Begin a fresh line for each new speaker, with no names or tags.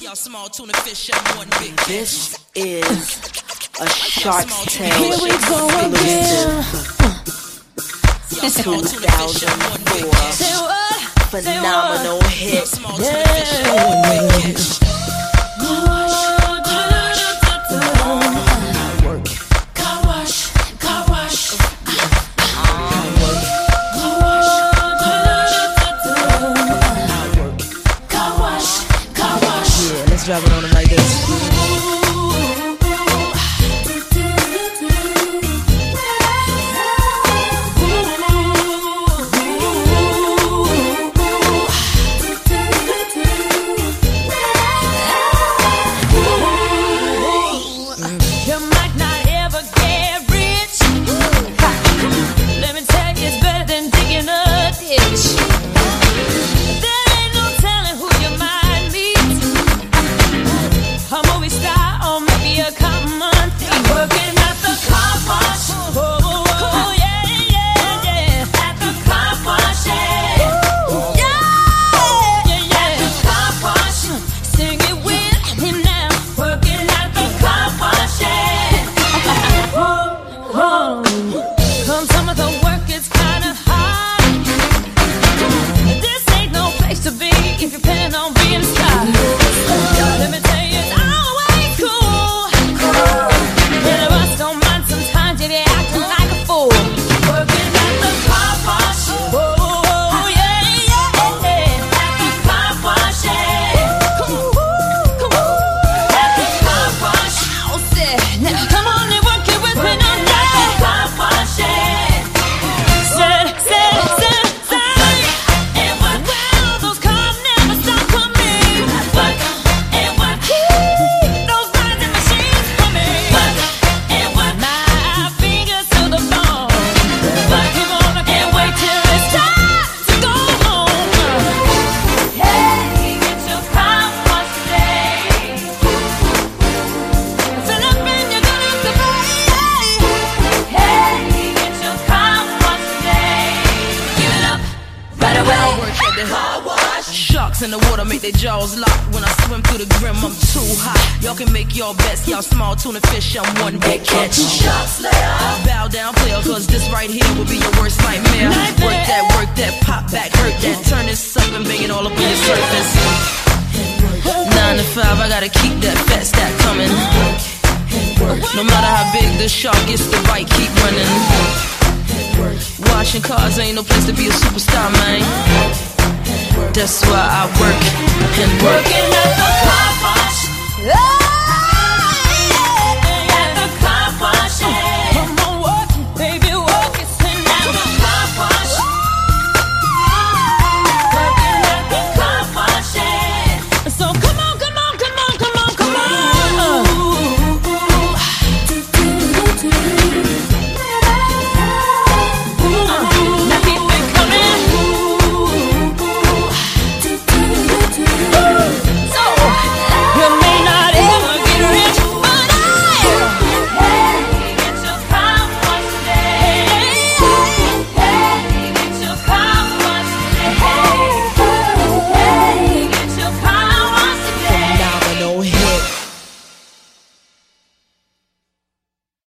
Y'all small tuna fish and one big
This is a Shark Tank
Here we go again.
Y'all small tuna fish and one big
2004
catch.
Say what?
phenomenal hit.
Small let's on
At the
Sharks in the water make their jaws lock. When I swim through the grim, I'm too hot. Y'all can make your bets, y'all small tuna fish, I'm one big catch. Bow down, player, cause this right here will be your worst nightmare. Work that, work that, pop back, hurt that. Turn this up and bang it all up on your surface. Nine to five, I gotta keep that fat stack coming. No matter how big the shark gets, the bite keep running. Washing cars ain't no place to be a superstar, man. That's why I work and working at the Popeyes.